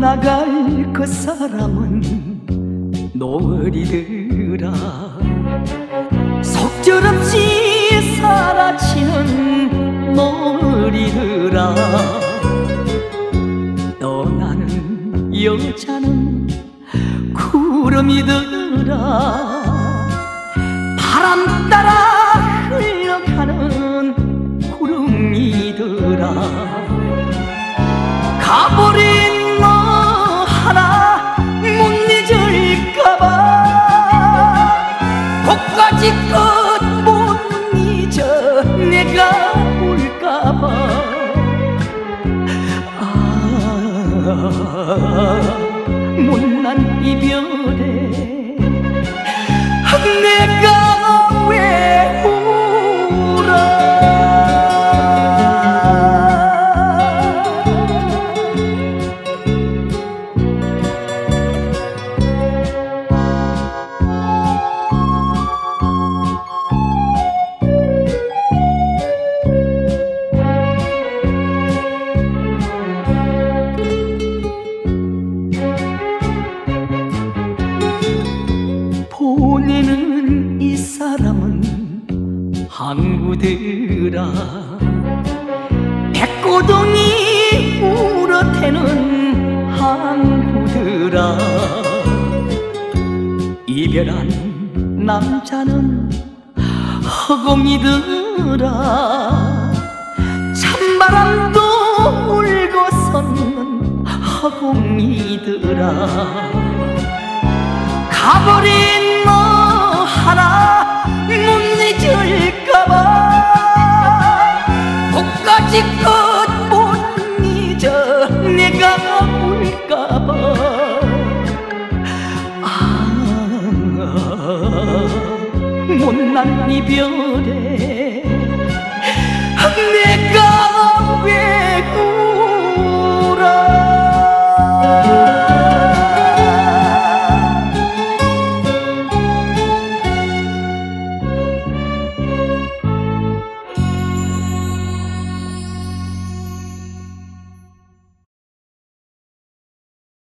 떠나갈 그 사람은 노을이더라. 속절없이 사라지는 노을이더라. 떠나는 여자는 구름이더라. 바람 따라 흘러가는 구름이더라. 가버린 kok까지 끝못 잊어 내가 울까봐. 아 못난 이별에 항구들아. 백고동이 울어대는 항구들아. 이별한 남자는 허공이더라 찬바람도 울고 섰는 허공이더라 가버린 너 하나 난 이별에